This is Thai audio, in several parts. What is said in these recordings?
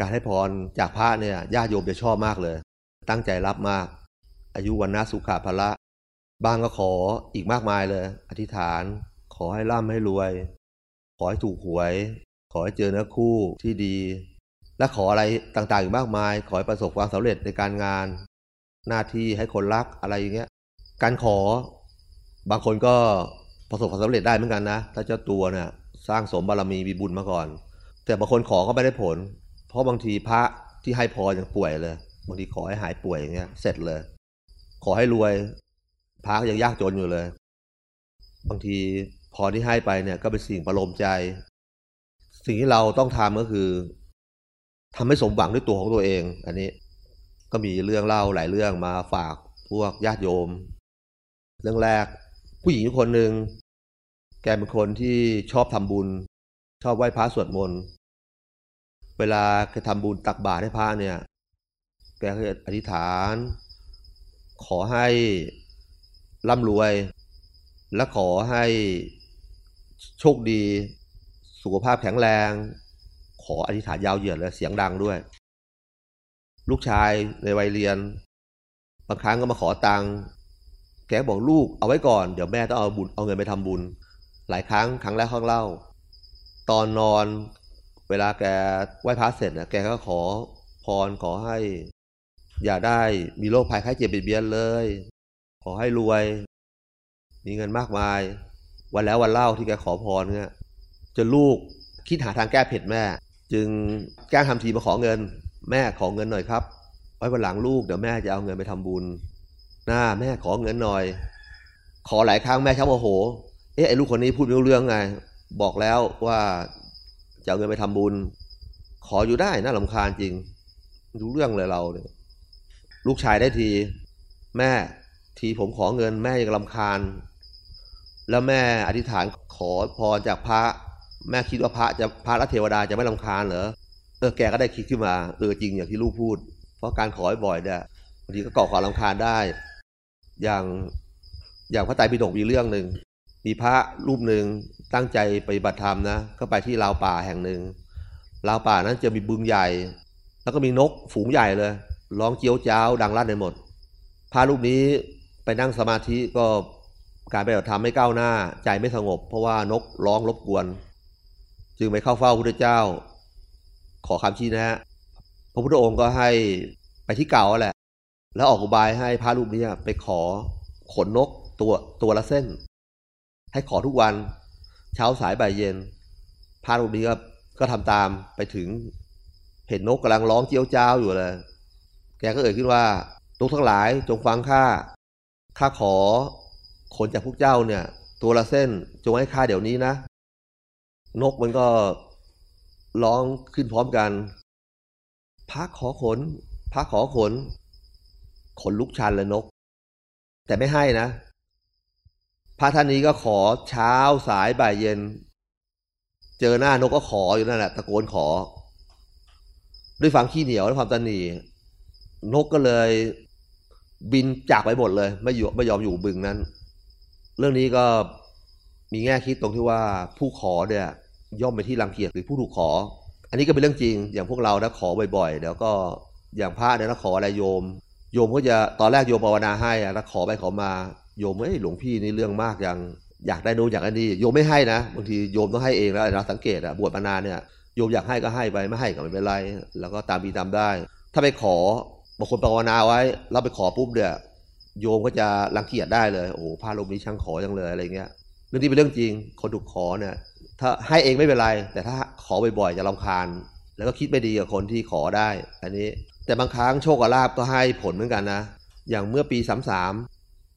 การให้พรจากพระเนี่ยญาติโยมจะชอบมากเลย ตั้งใจรับมาก อายุวันนาสุขาภละ บางก็ขออีกมากมายเลย อธิษฐานขอให้ร่ำให้รวย ขอให้ถูกหวย ขอให้เจอเนื้อคู่ที่ดี และขออะไรต่างๆอีกมากมาย ขอให้ประสบความสำเร็จในการงาน หน้าที่ให้คนรักอะไรอย่างเงี้ย การขอบางคนก็ประสบความสำเร็จได้เหมือนกันนะ ถ้าเจ้าตัวเนี่ยสร้างสมบารมีมีบุญมาก่อน แต่บางคนขอก็ไม่ได้ผล เพราะบางทีพระที่ให้พรยังป่วยเลย บางทีขอให้หายป่วยอย่างเงี้ย เสร็จเลย ขอให้รวยพระก็ยังยากจนอยู่เลย บางทีพรที่ให้ไปเนี่ย ก็เป็นสิ่งประโลมใจ สิ่งที่เราต้องทำก็คือทำให้สมหวังด้วยตัวของตัวเอง อันนี้ก็มีเรื่องเล่าหลายเรื่องมาฝากพวกญาติโยม เรื่องแรก ผู้หญิงคนหนึ่งแกเป็นคนที่ชอบทำบุญ ชอบไหว้พระสวดมนต์ เวลาแกทำบุญตักบาตรให้พระเนี่ย แกก็อธิษฐาน ขอให้ร่ำรวย และขอให้โชคดี สุขภาพแข็งแรง ขออธิษฐานยาวเหยียดเลยเสียงดังด้วย ลูกชายในวัยเรียน บางครั้งก็มาขอตังค์แกบอกลูกเอาไว้ก่อน เดี๋ยวแม่ต้องเอาบุญเอาเงินไปทำบุญ หลายครั้งครั้งแรกข้างเล่า ตอนนอน เวลาแกไหว้พระเสร็จนี่ยแกก็ขอพรขอให้ อย่าได้มีโรคภัยไข้เจ็บเบียดเบียนเลย ขอให้รวย มีเงินมากมาย วันแล้ววันเล่าที่แกขอพรเนี่ยจนลูกคิดหาทางแก้เผ็ดแม่ จึงแกล้งทำทีมาขอเงิน แม่ขอเงินหน่อยครับไว้วันหลังลูกเดี๋ยวแม่จะเอาเงินไปทำบุญหน้าแม่ขอเงินหน่อย ขอหลายครั้งแม่ชักโมโห เอ๊ะไอ้ลูกคนนี้พูดไม่รู้เรื่องไง บอกแล้วว่า จะเอาเงินไปทำบุญ ขออยู่ได้น่าลำคาญจริงรู้เรื่องเลยเราเนี่ยลูกชายได้ที แม่ทีผมขอเงินแม่ยังลำคาญ แล้วแม่อธิษฐานขอพรจากพระ แม่คิดว่าพระจะพระและเทวดาจะไม่ลำคาญเหรอเออแกก็ได้คิดขึ้นมาเออจริงอย่างที่ลูกพูด เพราะการขอบ่อยเนี่ยบางทีก็ก่อความลำคาญได้ อย่างอย่างพระไตรปิฎกมีเรื่องหนึ่ง มีพระรูปหนึ่งตั้งใจไปบัติธรรมนะก็ไปที่ราวป่าแห่งหนึ่งราวป่านั้นจะมีบึงใหญ่ แล้วก็มีนกฝูงใหญ่เลยร้องเจียวจ้าวดังลั่นในหมด พระรูปนี้ไปนั่งสมาธิก็การไปบัติธรรมไม่ก้าวหน้า ใจไม่สงบ เพราะว่านกร้องรบกวน จึงไปเข้าเฝ้าพระพุทธเจ้า ขอคำชี้แนะ พระพุทธองค์ก็ให้ไปที่เก่าแหละ แล้วออกอุบายให้พระรูปนี้ไปขอขนนกตัวตัวละเส้น ให้ขอทุกวัน เช้าสายบ่ายเย็นพระรูปนี้ก็ก็ทำตามไปถึง เห็นนกกำลังร้องเจียวจ้าวอยู่เลย แกก็เอ่ยขึ้นว่านกทั้งหลายจงฟังข้าข้าขอขนจากพวกเจ้าเนี่ย ตัวละเส้นจงให้ข้าเดี๋ยวนี้นะ นกมันก็ร้องขึ้นพร้อมกันพระขอขนพระขอขน ขนลุกชันเลยนก แต่ไม่ให้นะ พระท่านนี้ก็ขอเช้าสายบ่ายเย็น เจอหน้านกก็ขออยู่นั่นแหละตะโกนขอ ด้วยความขี้เหนียวและความตันหนีนกก็เลยบินจากไปหมดเลย ไม่อยู่ไม่ยอมอยู่บึงนั้น เรื่องนี้ก็มีแง่คิดตรงที่ว่าผู้ขอเนี่ย ย่อมเป็นที่รังเกียจหรือผู้ถูกขอ อันนี้ก็เป็นเรื่องจริง อย่างพวกเรานะขอบ่อยๆเดี๋ยวก็อย่างพระเนี่ยนะขออะไรโยม โยมก็จะตอนแรกโยมภาวนาให้อะแล้วขอไปขอมาโยมเอ้ยหลวงพี่นี่เรื่องมากอย่างอยากได้นู้นอยากได้นี่โยมไม่ให้นะบางทีโยมต้องให้เองแล้วเราสังเกตอะบวชมานานเนี่ยโยมอยากให้ก็ให้ไปไม่ให้ก็ไม่เป็นไร แล้วก็ตามมีตามได้ ถ้าไปขอบางคนภาวนาไว้ เราไปขอปุ๊บเนี่ยโยมก็จะรังเกียจได้เลยโอ้โหพระรูปนี้ช่างขอจังเลยอะไรเงี้ยเรื่องนี้เป็นเรื่องจริง คนถูกขอเนี่ยถ้าให้เองไม่เป็นไร แต่ถ้าขอบ่อยๆจะรำคาญ แล้วก็คิดไม่ดีกับคนที่ขอได้ อันนี้ แต่บางครั้งโชคกับลาบก็ให้ผลเหมือนกันนะ อย่างเมื่อปีสามสาม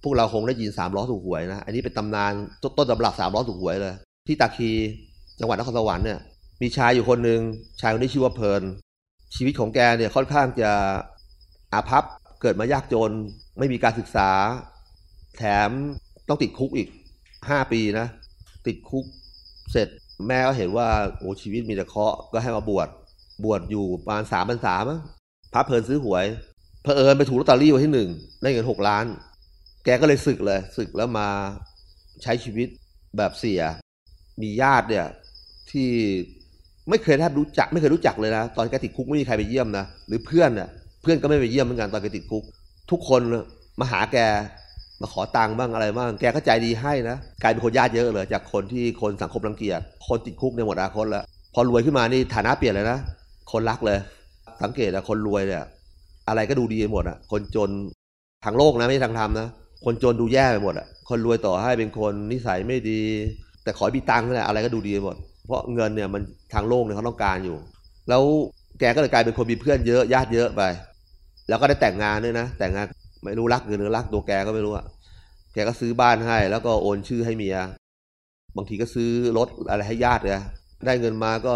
พวกเราคงได้ยินสามล้อถูกหวยนะ อันนี้เป็นตำนานต้นตำรับสามล้อถูกหวยเลย ที่ตาคีจังหวัดนครสวรรค์เนี่ย มีชายอยู่คนหนึ่งชายคนนี้ชื่อว่าเพลิน ชีวิตของแกเนี่ยค่อนข้างจะอาภัพเกิดมายากจน ไม่มีการศึกษา แถมต้องติดคุกอีกห้าปีนะ ติดคุกเสร็จแม่ก็เห็นว่าโอ้ชีวิตมีแต่เคราะห์ก็ให้มาบวชบวชอยู่ประมาณสามพรรษามั้งพระเพลินซื้อหวยเพอเอิญไปถูกลอตเตอรี่วันที่หนึ่งได้เงินหกล้าน แกก็เลยศึกเลยศึกแล้วมาใช้ชีวิตแบบเสีย มีญาติเนี่ย ที่ไม่เคยแทบรู้จัก ไม่เคยรู้จักเลยนะตอนแกติดคุกไม่มีใครไปเยี่ยมนะหรือเพื่อนน่ะเพื่อนก็ไม่ไปเยี่ยมเหมือนกันตอนแกติดคุก ทุกคนมาหาแกมาขอตังค์บ้างอะไรบ้างแกก็ใจดีให้นะกลายเป็นคนญาติเยอะเลย จากคนที่คนสังคมรังเกียจคนติดคุกในหมดอาคตแล้วพอรวยขึ้นมานี่ฐานะเปลี่ยนเลยนะคนรักเลย สังเกตอะคนรวยเนี่ย อะไรก็ดูดีหมดอะคนจนทางโลกนะไม่ใช่ทางธรรมนะ คนจนดูแย่ไปหมดอะคนรวยต่อให้เป็นคนนิสัยไม่ดี แต่ขอมีตังค์นี่แหละอะไรก็ดูดีไปหมด เพราะเงินเนี่ยมันทางโลกเนี่ยเขาต้องการอยู่ แล้วแกก็เลยกลายเป็นคนมีเพื่อนเยอะญาติเยอะไป แล้วก็ได้แต่งงานด้วยนะ แต่งงานไม่รู้รักหรือรักตัวแกก็ไม่รู้อะแกก็ซื้อบ้านให้ แล้วก็โอนชื่อให้เมีย บางทีก็ซื้อรถอะไรให้ญาติเลยได้เงินมาก็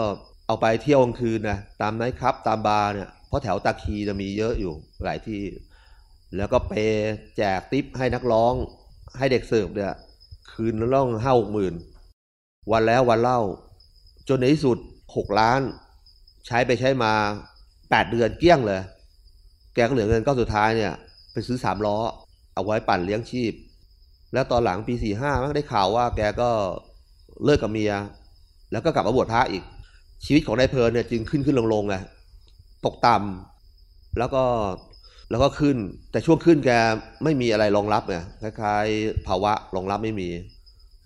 เอาไปเที่ยวกลางคืนนะตามไนท์คลับตามบาร์เนี่ยเพราะแถวตาคีจะมีเยอะอยู่หลายที่ แล้วก็เปแจกทิปให้นักร้อง ให้เด็กเสิร์ฟเนี่ยคืนละล่องห้าหกหมื่นวันแล้ววันเล่า จนในที่สุดหกล้าน ใช้ไปใช้มาแปดเดือนเกลี้ยงเลย แกก็เหลือเงินก้อนสุดท้ายเนี่ย ไปซื้อสามล้อ เอาไว้ปั่นเลี้ยงชีพ แล้วตอนหลังปีสี่ห้ามันได้ข่าวว่าแกก็เลิกกับเมีย แล้วก็กลับมาบวชพระอีก ชีวิตของนายเพลินเนี่ยจึงขึ้นขึ้นลงลงไงตกต่ำแล้วก็ แล้วก็ขึ้น แต่ช่วงขึ้นแกไม่มีอะไรรองรับไงคล้ายๆ ภาวะรองรับไม่มี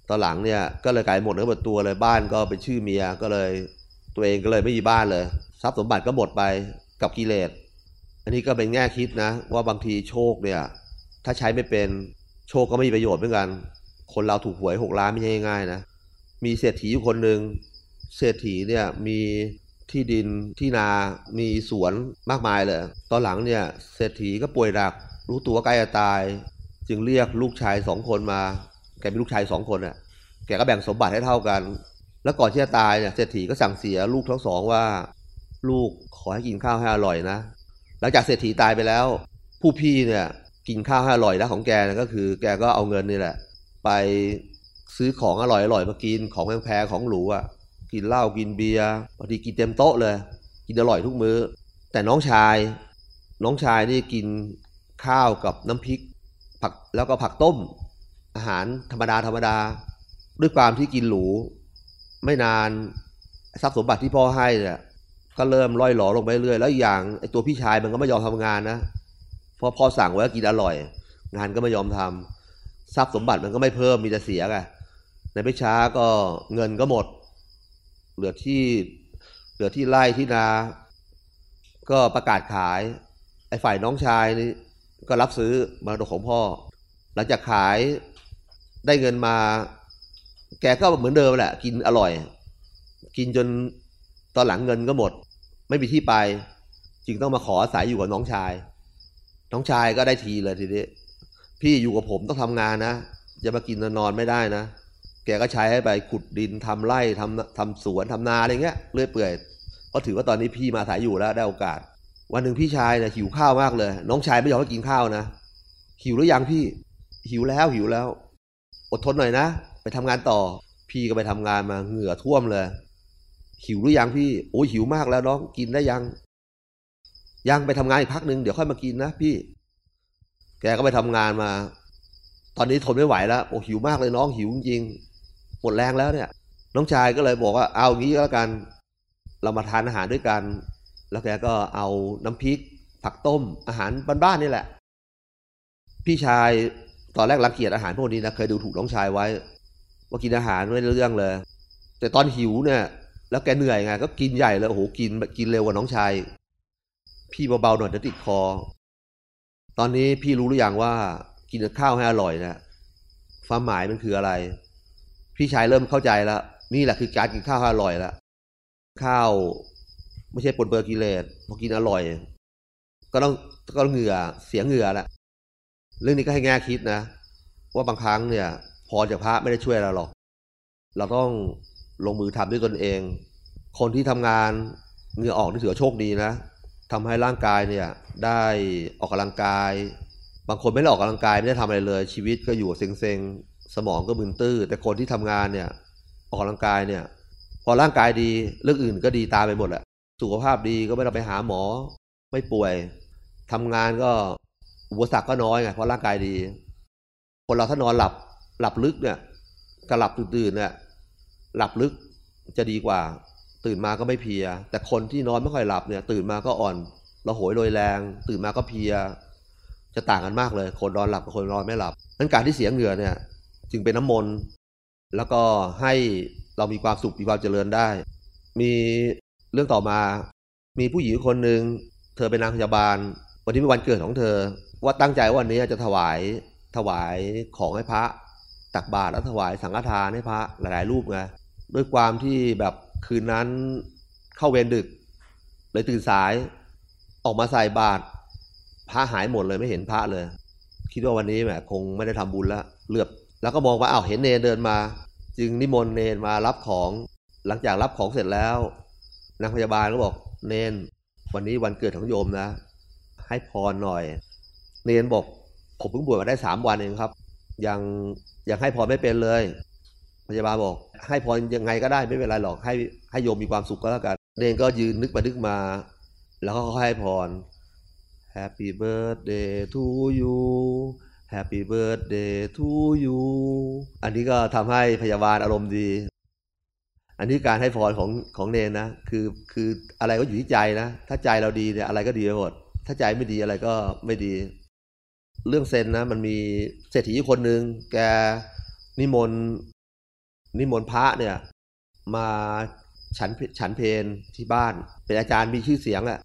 ตอนหลังเนี่ยก็เลยกลายหมดเนื้อหมดตัวเลยบ้านก็เป็นชื่อเมียก็เลยตัวเองก็เลยไม่มีบ้านเลย ทรัพย์สมบัติก็หมดไปกับกิเลสอันนี้ก็เป็นแง่คิดนะ ว่าบางทีโชคเนี่ย ถ้าใช้ไม่เป็นโชคก็ไม่มีประโยชน์เหมือนกัน คนเราถูกหวยหกล้านไม่ใช่ง่ายๆนะมีเศรษฐีอยู่คนหนึ่งเศรษฐีเนี่ยมี ที่ดินที่นามีสวนมากมายเลย ตอนหลังเนี่ยเศรษฐีก็ป่วยหนัก รู้ตัวใกล้จะตาย จึงเรียกลูกชายสองคนมา แกมีลูกชายสองคนน่ะ แกก็แบ่งสมบัติให้เท่ากัน แล้วก่อนที่จะตายเนี่ยเศรษฐีก็สั่งเสียลูกทั้งสองว่า ลูกขอให้กินข้าวให้อร่อยนะ หลังจากเศรษฐีตายไปแล้ว ผู้พี่เนี่ยกินข้าวให้อร่อยแล้วของแกนะก็คือ แกก็เอาเงินนี่แหละ ไปซื้อของอร่อยอร่อยมากินของแพงๆของหรูอะ กินเหล้ากินเบียร์บางทีกินเต็มโต๊ะเลย กินอร่อยทุกมื้อ แต่น้องชาย น้องชายนี่กินข้าวกับน้ำพริก ผักแล้วก็ผักต้ม อาหารธรรมดาธรรมดา ด้วยความที่กินหรู ไม่นานทรัพย์สมบัติที่พ่อให้เนี่ยก็เริ่มล่อยหลอลงไปเรื่อยแล้วอย่างไอตัวพี่ชายมันก็ไม่ยอมทำงานนะเพราะพ่อสั่งไว้กินอร่อย งานก็ไม่ยอมทำทรัพย์สมบัติมันก็ไม่เพิ่มมีแต่เสียไงในไม่ช้าก็เงินก็หมด เหลือที่เหลือที่ไร่ที่นา ก็ประกาศขาย ไอ้ฝ่ายน้องชายนี่ก็รับซื้อมาดกของพ่อ หลังจากขายได้เงินมา แกก็เหมือนเดิมแหละ กินอร่อย กินจนตอนหลังเงินก็หมด ไม่มีที่ไป จึงต้องมาขออาศัยอยู่กับน้องชาย น้องชายก็ได้ทีเลยทีนี้พี่อยู่กับผมต้องทำงานนะจะมากินนอนไม่ได้นะ แกก็ใช้ให้ไปขุดดินทำไร่ทำทำสวนทำนาอะไรเงี้ยเรื่อยเปื่อยเพราะถือว่าตอนนี้พี่มาอายอยู่แล้วได้โอกาส วันหนึ่งพี่ชายเนี่ยหิวข้าวมากเลย น้องชายไม่ยอมให้กินข้าวนะหิวหรือยังพี่หิวแล้วหิวแล้ว อดทนหน่อยนะ ไปทำงานต่อ พี่ก็ไปทำงานมาเหงื่อท่วมเลย หิวหรือยังพี่โอ้หิวมากแล้วน้องกินได้ยัง ยังไปทำงานอีกพักหนึ่งเดี๋ยวค่อยมากินนะพี่ แกก็ไปทำงานมา ตอนนี้ทนไม่ไหวแล้วโอ้หิวมากเลยน้องหิวจริง หมดแรงแล้วเนี่ย น้องชายก็เลยบอกว่าเอางี้ก็แล้วกัน เรามาทานอาหารด้วยกัน แล้วแกก็เอาน้ำพริก ผักต้มอาหารบ้านๆนี่แหละ พี่ชายตอนแรกรังเกียจอาหารพวกนี้นะเคยดูถูกน้องชายไว้ ว่ากินอาหารไม่เรื่องเลย แต่ตอนหิวเนี่ย แล้วแกเหนื่อยไงก็กินใหญ่เลยโอ้โหกินกินเร็วกว่าน้องชาย พี่เบาๆหน่อยจะติดคอ ตอนนี้พี่รู้หรือยังว่ากินข้าวให้อร่อยนะความหมายมันคืออะไร พี่ชายเริ่มเข้าใจแล้ว นี่แหละคือการกินข้าวอร่อยแล้วข้าว ไม่ใช่ปนเปื้อนกิเลสพอกินอร่อย ก็ต้องก็เหงื่อเสียเหงื่อแหละเรื่องนี้ก็ให้แง่คิดนะ ว่าบางครั้งเนี่ย พอจากพระไม่ได้ช่วยเราหรอก เราต้องลงมือทำด้วยตนเอง คนที่ทำงานเหงื่อออกนี่ถือโชคดีนะทำให้ร่างกายเนี่ย ได้ออกกำลังกาย บางคนไม่ได้ออกกำลังกายไม่ได้ทำอะไรเลย ชีวิตก็อยู่เซ็งๆ สมองก็มึนตื้อ แต่คนที่ทำงานเนี่ย ออกกำลังกายเนี่ย พอร่างกายดีเรื่องอื่นก็ดีตามไปหมดแหละสุขภาพดีก็ไม่ต้องไปหาหมอ ไม่ป่วยทำงานก็อุปสรรคก็น้อยไงเพราะร่างกายดี คนเราถ้านอนหลับหลับลึกเนี่ยกับหลับตื่นๆเนี่ยหลับลึกจะดีกว่า ตื่นมาก็ไม่เพีย แต่คนที่นอนไม่ค่อยหลับเนี่ย ตื่นมาก็อ่อนระหยโรยแรง ตื่นมาก็เพีย จะต่างกันมากเลย คนนอนหลับกับคนนอนไม่หลับนั้นการที่เสียเหงื่อเนี่ย จึงเป็นน้ำมนต์แล้วก็ให้เรามีความสุขมีความเจริญได้ มีเรื่องต่อมา มีผู้หญิงคนหนึ่งเธอเป็นนางพยาบาล วันนี้เป็นวันเกิดของเธอ ว่าตั้งใจว่าวันนี้จะถวายถวายของให้พระตักบาตรแล้วถวายสังฆทานให้พระหลาย ๆ รูปไงด้วยความที่แบบคืนนั้นเข้าเวรดึก เลยตื่นสายออกมาใส่บาตรพระหายหมดเลยไม่เห็นพระเลย คิดว่าวันนี้แหมคงไม่ได้ทำบุญแล้วเลือบ แล้วก็มองว่าอ้าวเห็นเนรเดินมา จึงนิมนต์เนรมารับของ หลังจากรับของเสร็จแล้วนางพยาบาลก็บอกเนรวันนี้วันเกิดของโยมนะ ให้พรหน่อย เนรบอก ผมเพิ่งบวชมาได้สามวันเองครับ ยังยังให้พรไม่เป็นเลย พยาบาลบอก ให้พรยังไงก็ได้ไม่เป็นไรหรอกให้ให้โยมมีความสุขก็แล้วกันเนรก็ยืนนึกไปนึกมา แล้วก็ให้พร Happy birthday to you Happy birthday to you อันนี้ก็ทำให้พยาบาลอารมณ์ดี อันนี้การให้พรของของเนนนะ คือคืออะไรก็อยู่ที่ใจนะ ถ้าใจเราดีเนี่ยอะไรก็ดีไปหมด ถ้าใจไม่ดีอะไรก็ไม่ดี เรื่องเซนนะ มันมีเศรษฐีคนหนึ่งแกนิมนต์นิมนต์พระเนี่ย มาฉันฉันเพนที่บ้าน เป็นอาจารย์มีชื่อเสียงอะ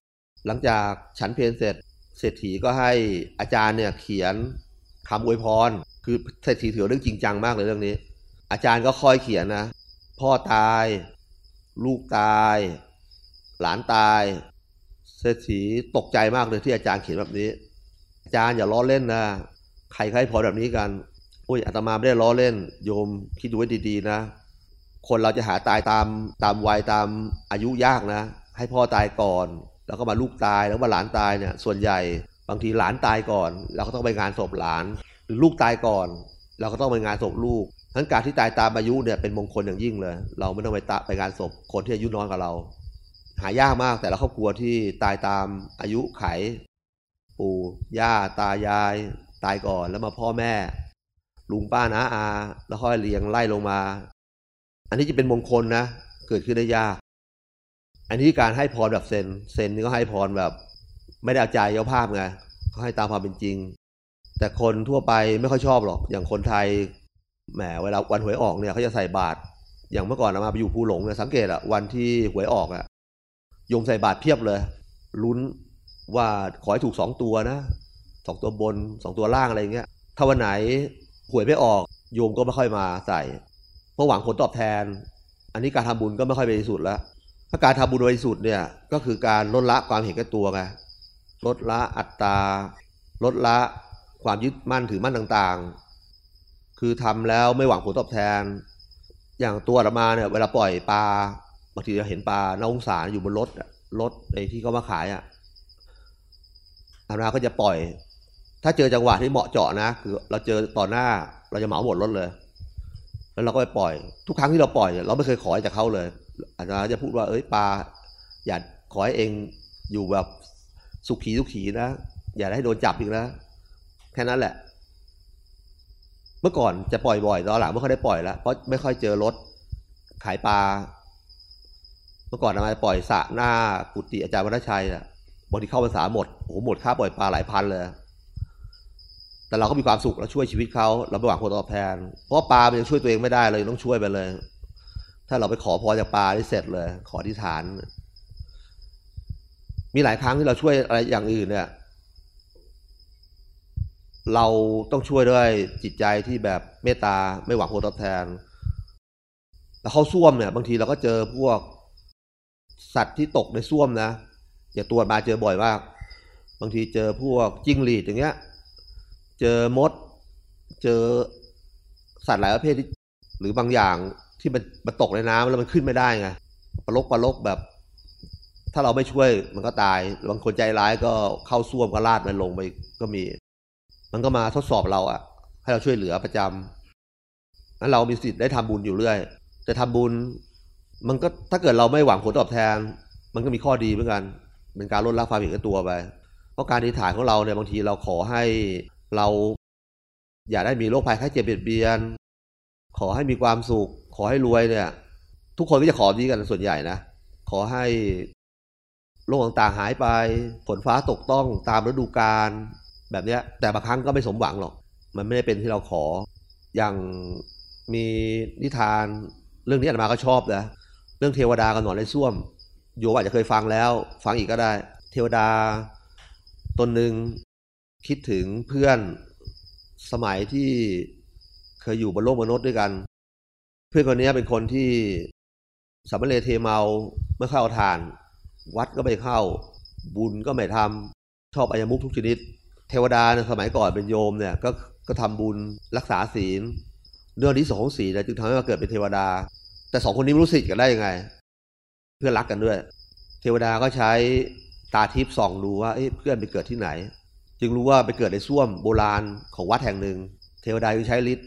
หลังจากฉันเพนเสร็จเศรษฐีก็ให้อาจารย์เนี่ยเขียน คำอวยพร คือเศรษฐีถือเรื่องจริงจังมากเลยเรื่องนี้ อาจารย์ก็คอยเขียนนะ พ่อตาย ลูกตาย หลานตาย เศรษฐีตกใจมากเลยที่อาจารย์เขียนแบบนี้ อาจารย์อย่าล้อเล่นนะ ใครใครพอแบบนี้กันอุ้ยอาตมาไม่ได้ล้อเล่น โยมคิดดูไว้ดีๆนะ คนเราจะหาตายตามตามวัยตามอายุยากนะ ให้พ่อตายก่อน แล้วก็มาลูกตายแล้วมาหลานตายเนี่ย ส่วนใหญ่ บางทีหลานตายก่อน เราก็ต้องไปงานศพหลาน หรือลูกตายก่อน เราก็ต้องไปงานศพลูกทั้นการที่ตายตามอายุเนี่ยเป็นมงคลอย่างยิ่งเลย เราไม่ต้องไปตไปงานศพคนที่อายุน้อยกว่าเรา หายากมากแต่ละครอบครัวที่ตายตามอายุไข ปู่ย่าตายาย ตายก่อนแล้วมาพ่อแม่ ลุงป้านะอา แล้วค่อยเรียงไล่ลงมา อันนี้จะเป็นมงคลนะ เกิดขึ้นได้ยาก อันนี้การให้พรแบบเซนเซนนี่ก็ให้พรแบบ ไม่ได้เอาใจเย้าภาพไงเขาให้ตามความเป็นจริง แต่คนทั่วไปไม่ค่อยชอบหรอก อย่างคนไทยแหมเวลาวันหวยออกเนี่ยเขาจะใส่บาตรอย่างเมื่อก่อนเรามาไปอยู่ภูหลงเนี่ยสังเกตอะวันที่หวยออกอะโยมใส่บาตรเพียบเลยลุ้นว่าขอให้ถูกสองตัวนะสองตัวบนสองตัวล่างอะไรเงี้ยถ้าวันไหนหวยไม่ออกโยมก็ไม่ค่อยมาใส่เพราะหวังผลตอบแทน อันนี้การทำบุญก็ไม่ค่อยบริสุทธิ์แล้วถ้าการทำบุญบริสุทธิ์เนี่ยก็คือการลดละความเห็นแก่ตัวไง ลดละอัตตา ลดละความยึดมั่นถือมั่นต่างๆ คือทำแล้วไม่หวังผลตอบแทน อย่างตัวอามาเนี่ยเวลาปล่อยปลาบางทีเราเห็นปลาน้าองศาอยู่บนรถรถไอ้ที่เขามาขายอะอามาก็จะปล่อย ถ้าเจอจังหวะที่เหมาะเจาะนะ คือเราเจอต่อหน้าเราจะเหมาหมดรถเลย แล้วเราก็ไปปล่อย ทุกครั้งที่เราปล่อยเราไม่เคยขอจากเขาเลยอาจารย์จะพูดว่าเอ้ยปลาอย่าขอให้เองอยู่แบบ สุขีสุขีนะ อย่าให้โดนจับอีกนะ แค่นั้นแหละ เมื่อก่อนจะปล่อยบ่อยตอนหลังไม่ค่อยได้ปล่อยแล้วเพราะไม่ค่อยเจอรถขายปลา เมื่อก่อนทำไมปล่อยสะหน้ากุฏิอาจารย์วัฒชัยอะบางทีเข้าภาษาหมดโอ้โหหมดค่าปล่อยปลาหลายพันเลย แต่เราก็มีความสุขเราช่วยชีวิตเขาเราไม่หวังผลตอบแทน เพราะปลามันยังช่วยตัวเองไม่ได้เลยต้องช่วยไปเลย ถ้าเราไปขอพรจากปลาได้เสร็จเลย ขอที่ฐาน มีหลายครั้งที่เราช่วยอะไรอย่างอื่นเนี่ย เราต้องช่วยด้วยจิตใจที่แบบเมตตาไม่หวังผลตอบแทนแล้วเขาส้วมเนี่ย บางทีเราก็เจอพวกสัตว์ที่ตกในส้วมนะอย่าตัวมาเจอบ่อยมาก บางทีเจอพวกจิ้งหรีดอย่างเงี้ย เจอมด เจอสัตว์หลายประเภทที่หรือบางอย่างที่มันมันตกในน้ำแล้วมันขึ้นไม่ได้ไงปลกปลกแบบ ถ้าเราไม่ช่วยมันก็ตาย บางคนใจร้ายก็เข้าส้วมก็ลาดมันลงไปก็มี มันก็มาทดสอบเราอะให้เราช่วยเหลือประจำนั้นเรามีสิทธิ์ได้ทำบุญอยู่เรื่อย แต่ทำบุญ มันก็ถ้าเกิดเราไม่หวังผลตอบแทน มันก็มีข้อดีเหมือนกัน เป็นการลดละความเห็นแก่ตัวไป เพราะการอธิษฐานของเราเนี่ยบางทีเราขอให้เรา อย่าได้มีโรคภัยไข้เจ็บเบียดเบียน ขอให้มีความสุข ขอให้รวยเนี่ย ทุกคนก็จะขอดีกันส่วนใหญ่นะขอให้ โรคต่างๆหายไป ฝนฟ้าตกต้องตามฤดูกาลแบบนี้แต่บางครั้งก็ไม่สมหวังหรอก มันไม่ได้เป็นที่เราขอ อย่างมีนิทานเรื่องนี้อาตมาก็ชอบนะเรื่องเทวดากับหนอนในส้วม โยมอาจจะเคยฟังแล้ว ฟังอีกก็ได้ เทวดาตนหนึ่งคิดถึงเพื่อนสมัยที่เคยอยู่บนโลกมนุษย์ด้วยกัน เพื่อนคนนี้เป็นคนที่สามเณรเทเมาไม่อเข้าทาน วัดก็ไม่เข้า บุญก็ไม่ทำชอบอายมุกทุกชนิด เทวดาในสมัยก่อนเป็นโยมเนี่ยก็ก็ทำบุญรักษาศีลเรื่องที่สองของศีลจึงทำให้มาเกิดเป็นเทวดา แต่สองคนนี้ไม่รู้สิทธิ์กันได้ยังไง เพื่อรักกันด้วย เทวดาก็ใช้ตาทิพย์ส่องดูว่าเพื่อนไปเกิดที่ไหน จึงรู้ว่าไปเกิดในส้วมโบราณของวัดแห่งหนึ่ง เทวดาจึงใช้ฤทธิ์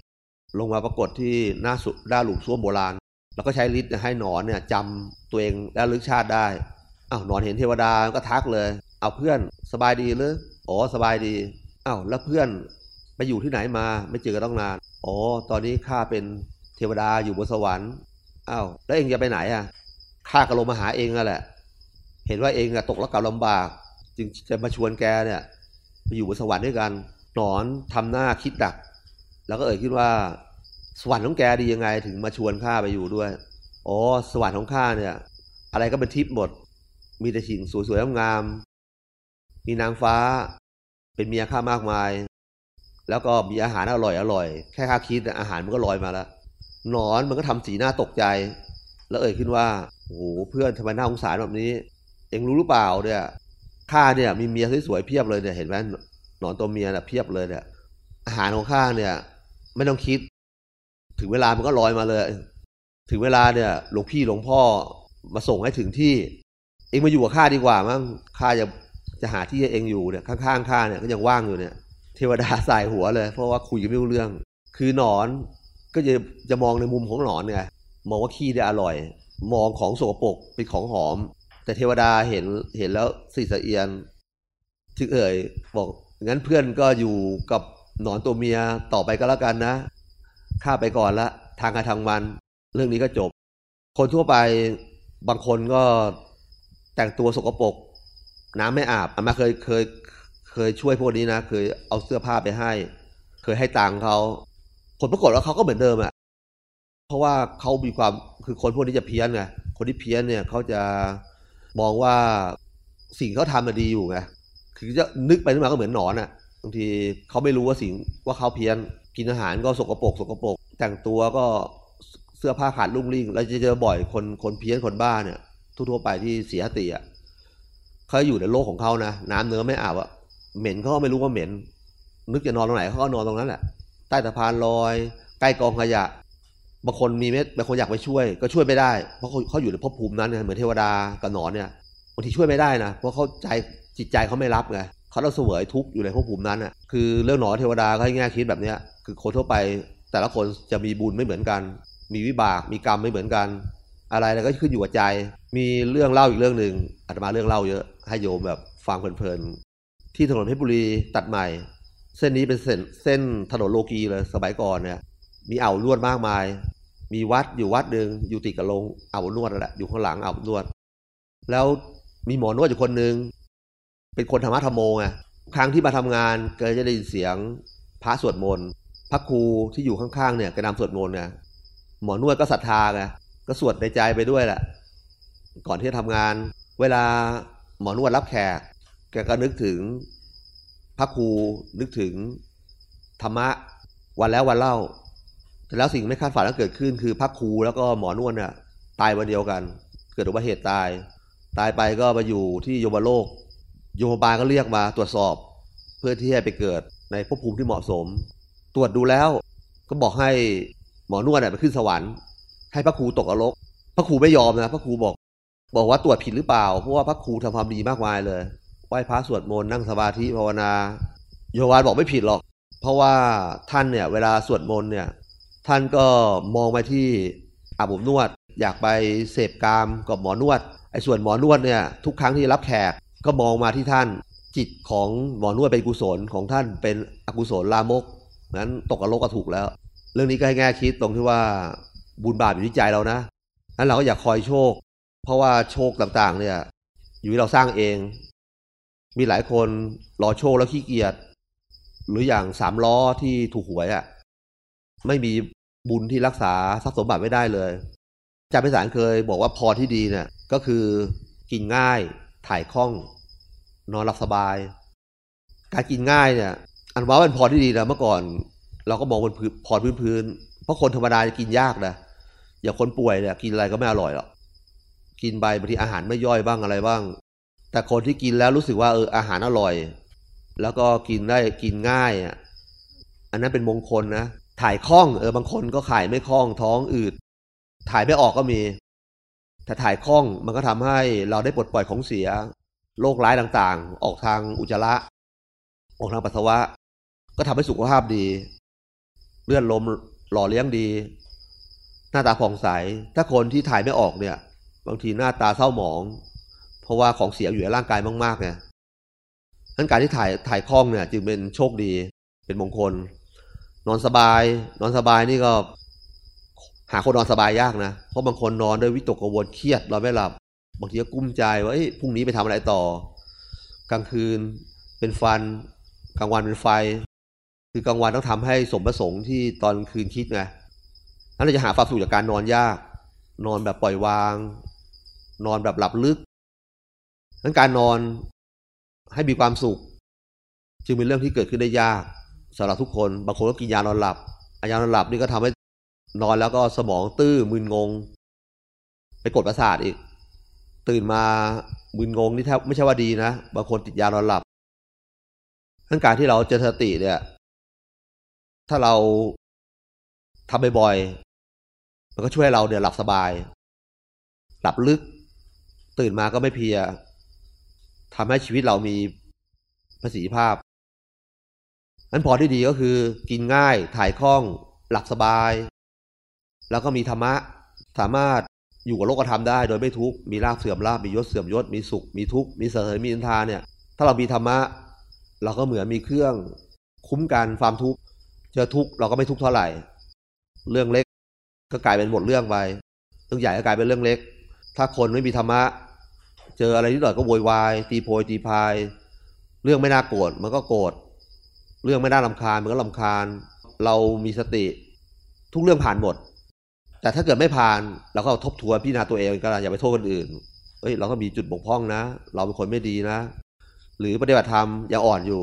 ลงมาปรากฏที่หน้าสุดด้าหลุมส้วมโบราณ แล้วก็ใช้ฤทธิ์ให้หนอนเนี่ยจำตัวเองและลึกชาติได้ อ้าวหนอนเห็นเทวดาก็ทักเลย เอาเพื่อนสบายดีหรืออ๋อสบายดีอ้าวแล้วเพื่อนไปอยู่ที่ไหนมาไม่เจอกันต้องนานอ๋อตอนนี้ข้าเป็นเทวดาอยู่บนสวรรค์อ้าวแล้วเองจะไปไหนอะข้าก็ลงมาหาเองนั่นแหละ เห็นว่าเองอะตกระกำลำบาก จึงจะมาชวนแกเนี่ยไปอยู่บนสวรรค์ด้วยกันหนอนทำหน้าคิดดัก แล้วก็เอ่ยขึ้นว่า สวรรค์ของแกดียังไงถึงมาชวนข้าไปอยู่ด้วยอ๋อสวรรค์ของข้าเนี่ย อะไรก็เป็นทิพย์หมด มีแต่สิ่งสวยๆงามๆมีนางฟ้า เป็นเมียข้ามากมาย แล้วก็มีอาหารอร่อยอร่อย แค่ข้าคิดอาหารมันก็ลอยมาแล้วหนอนมันก็ทำสีหน้าตกใจ แล้วเอ่ยขึ้นว่าโอ้โหเพื่อนทำไมน่าสงสารแบบนี้ เองรู้หรือเปล่าเนี่ยข้าเนี่ยมีเมียสวยๆเพียบเลยเนี่ยเห็นไหมหนอนตัวเมียเน่ยเพียบเลยเนี่ยอาหารของข้าเนี่ย ไม่ต้องคิด ถึงเวลามันก็ลอยมาเลย ถึงเวลาเนี่ยหลวงพี่หลวงพ่อมาส่งให้ถึงที่ เองมาอยู่กับข้าดีกว่ามั้งข้าจะจะหาที่ให้เองอยู่เนี่ยข้างๆข้าเนี่ยก็ยังว่างอยู่เนี่ย เทวดาสายหัวเลย เพราะว่าคุยกันไม่รู้เรื่อง คือหนอนก็จะจะมองในมุมของหนอนไงมองว่าขี้ได้อร่อย มองของโสโปรกเป็นของหอม แต่เทวดาเห็นเห็นแล้วสิสะเอียนจึงเอ่ยบอกงั้นเพื่อนก็อยู่กับหนอนตัวเมียต่อไปก็แล้วกันนะข้าไปก่อนละ ทางการทางมัน เรื่องนี้ก็จบ คนทั่วไปบางคนก็ แต่งตัวสกปรกน้ำไม่อาบอามาเคยเคยเคยช่วยพวกนี้นะเคยเอาเสื้อผ้าไปให้ เคยให้ตังค์เขาผลปรากฏว่าเขาก็เหมือนเดิมอะเพราะว่าเขามีความคือคนพวกนี้จะเพี้ยนไงคนที่เพี้ยนเนี่ยเขาจะมองว่าสิ่งเขาทำมันดีอยู่ไงคือจะนึกไปนึกมาก็เหมือนหนอนอะบางทีเขาไม่รู้ว่าสิ่งว่าเขาเพี้ยนกินอาหารก็สกปรกสกปรกแต่งตัวก็เสื้อผ้าขาดลุ่งลิ่งเราจะเจอบ่อยคนคนเพี้ยนคนบ้าเนี่ย ทั่วๆไปที่เสียติอะเขาอยู่ในโลกของเขานะน้ำเนื้อไม่อาบอะเหม็นเขาก็ไม่รู้ว่าเหม็น นึกจะนอนตรงไหนเขาก็นอนตรงนั้นแหละใต้สะพานลอย ใกล้กองขยะบางคนมีเม็ดบางคนอยากไปช่วย ก็ช่วยไม่ได้ เพราะเขาอยู่ในภพภูมินั้นเหมือนเทวดากับหนอนเนี่ยบางทีช่วยไม่ได้นะเพราะเขาใจจิตใจเขาไม่รับไงเขาต้องเสวยทุกข์อยู่ในภพภูมินั้นอะคือเรื่องหนอนเทวดาก็ให้แง่คิดแบบเนี้ยคือคนทั่วไปแต่ละคนจะมีบุญไม่เหมือนกัน มีวิบากมีกรรมไม่เหมือนกัน อะไรแล้วก็ขึ้นอยู่กับใจ มีเรื่องเล่าอีกเรื่องหนึ่งอาตมาเรื่องเล่าเยอะ ให้โยมแบบฟังเพลินๆ ที่ถนนเพชรบุรีตัดใหม่ เส้นนี้เป็นเส้นเส้นถนนโลกีเลยสมัยก่อนเนี่ย มีอ่าวลวดมากมาย มีวัดอยู่วัดหนึ่งอยู่ติดกับโรงอ่าวนวดแหละอยู่ข้างหลังอ่าวนวด แล้วมีหมอนวดอยู่คนหนึ่งเป็นคนธรรมะธรรมโมไงครั้งที่มาทำงานเก็จะได้ยินเสียงพระสวดมนต์พระครูที่อยู่ข้างๆเนี่ยก็นำสวดมนต์ไงหมอนวดก็ศรัทธาไง ก็สวดในใจไปด้วยแหละ ก่อนที่จะทำงาน เวลาหมอนวดรับแขก แกก็นึกถึงพระครูนึกถึงธรรมะวันแล้ววันเล่าแต่แล้วสิ่งไม่คาดฝันก็เกิดขึ้น คือพระครูแล้วก็หมอนวดเนี่ยตายวันเดียวกัน เกิดอุบัติเหตุตาย ตายไปก็มาอยู่ที่โยมโลก โยมบาลก็เรียกมาตรวจสอบ เพื่อที่จะไปเกิดในภพภูมิที่เหมาะสม ตรวจดูแล้วก็บอกให้หมอนวดไปขึ้นสวรรค์ ให้พระครูตกอรก พระครูไม่ยอมนะพระครูบอก บอกว่าตรวจผิดหรือเปล่า เพราะว่าพระครูทำความดีมากมายเลยไหว้พระสวดมนต์นั่งสมาธิภาวนา โยมบาลบอกไม่ผิดหรอก เพราะว่าท่านเนี่ย เวลาสวดมนต์เนี่ย ท่านก็มองไปที่อาบอบนวด อยากไปเสพกามกับหมอนวดไอ้ส่วนหมอนวดเนี่ยทุกครั้งที่รับแขกก็มองมาที่ท่าน จิตของหมอนวดเป็นกุศลของท่านเป็นอกุศลลามกนั้นตกอรกก็ถูกแล้ว เรื่องนี้ก็ให้แง่คิดตรงที่ว่า บุญบาปอยู่ที่ใจเรานะนั้นเราก็อย่าคอยโชค เพราะว่าโชคต่างๆ เนี่ย อยู่ที่เราสร้างเอง มีหลายคนรอโชคแล้วขี้เกียจหรืออย่างสามล้อที่ถูกหวยอะ่ะ ไม่มีบุญที่รักษาทรัพย์สมบัติไม่ได้เลยอาจารย์พิสารเคยบอกว่าพรที่ดีเนี่ย ก็คือกินง่ายถ่ายคล่อง นอนหลับสบาย การกินง่ายเนี่ย อันว่าเป็นพรที่ดีนะเมื่อก่อน เราก็มองเป็นพรพื้นๆเพราะคนธรรมดาจะกินยากนะ อย่างคนป่วยเนี่ยกินอะไรก็ไม่อร่อยหรอกกินไปบางทีอาหารไม่ย่อยบ้างอะไรบ้าง แต่คนที่กินแล้วรู้สึกว่าเอออาหารอร่อย แล้วก็กินได้กินง่ายอะอันนั้นเป็นมงคลนะถ่ายคล่องเออบางคนก็ขายไม่คล่องท้องอืด ถ่ายไม่ออกก็มีแต่ถ่ายคล่องมันก็ทำให้เราได้ปลดปล่อยของเสียโรคร้ายต่างๆ ออกทางอุจจาระออกทางปัสสาวะ ก็ทำให้สุขภาพดี เลือดลมหล่อเลี้ยงดี หน้าตาผ่องใส ถ้าคนที่ถ่ายไม่ออกเนี่ย บางทีหน้าตาเศร้าหมอง เพราะว่าของเสียอยู่ในร่างกายมากๆไงนั้นการที่ถ่ายถ่ายคล่องเนี่ย จึงเป็นโชคดีเป็นมงคล นอนสบาย นอนสบายนี่ก็หาคนนอนสบายยากนะ เพราะบางคนนอนด้วยวิตกกังวลเครียดนอนไม่หลับ บางทีก็กุ้มใจว่าพรุ่งนี้ไปทำอะไรต่อ กลางคืนเป็นฟัน กลางวันเป็นไฟ คือกลางวันต้องทำให้สมประสงค์ที่ตอนคืนคิดไง นั้นเราจะหาความสุขจากการนอนยาก นอนแบบปล่อยวาง นอนแบบหลับลึกนั้นการนอนให้มีความสุข จึงเป็นเรื่องที่เกิดขึ้นได้ยากสำหรับทุกคนบางคนก็กินยานอนหลับยานอนหลับนี่ก็ทำให้นอนแล้วก็สมองตื้อมึนงง ไปกดประสาทอีก ตื่นมามึนงงนี่แทบไม่ใช่ว่าดีนะบางคนติดยานอนหลับทั้งการที่เราเจริญสติเนี่ย ถ้าเราทำบ่อย มันก็ช่วยเราเนี่ยหลับสบาย หลับลึก ตื่นมาก็ไม่เพียทำให้ชีวิตเรามีประสิทธิภาพนั้นพอที่ดีก็คือ กินง่ายถ่ายคล่อง หลับสบาย แล้วก็มีธรรมะ สามารถอยู่กับโลกธรรมได้โดยไม่ทุกข์มีลาภเสื่อมลาภมียศเสื่อมยศมีสุข มีทุกข์มีเสถียรมีอินทาเนี่ย ถ้าเรามีธรรมะ เราก็เหมือนมีเครื่องคุ้มกันความทุกข์เจอทุกข์เราก็ไม่ทุกข์เท่าไหร่ เรื่องเล็ก ก็กลายเป็นหมดเรื่องไปเรื่องใหญ่ก็กลายเป็นเรื่องเล็ก ถ้าคนไม่มีธรรมะ เจออะไรนิดหน่อยก็โวยวายตีโพยตีพาย เรื่องไม่น่าโกรธมันก็โกรธเรื่องไม่น่าลำคาญมันก็ลำคาญ เรามีสติ ทุกเรื่องผ่านหมด แต่ถ้าเกิดไม่ผ่านเราก็ทบทวนพิจารณาตัวเองก็อย่าไปโทษคนอื่นเอ้ยเราก็มีจุดบกพร่องนะ เราเป็นคนไม่ดีนะ หรือปฏิบัติธรรมยังอ่อนอยู่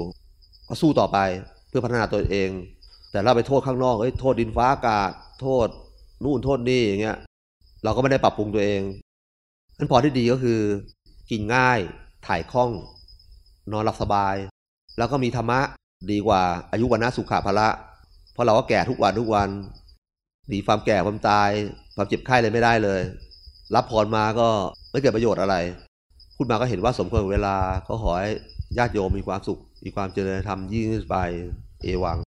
ก็สู้ต่อไปเพื่อพัฒนาตัวเอง แต่เราไปโทษข้างนอกเอ้ยโทษดินฟ้าอากาศ โทษ นู่นโทษนี่อย่างเงี้ย เราก็ไม่ได้ปรับปรุงตัวเองนั้นพอที่ดีก็คือ กินง่ายถ่ายคล่อง นอนหลับสบาย แล้วก็มีธรรมะดีกว่าอายุวันนะสุขะภละ เพราะเราก็แก่ทุกวันทุกวันหนีความแก่ความตาย ความเจ็บไข้เลยไม่ได้เลย รับพรมาก็ไม่เกิดประโยชน์อะไร พูดมาก็เห็นว่าสมควรเวลาก็ขอให้ญาติโยมมีความสุขมีความเจริญธรรมยิ่งขึ้นไปเอวัง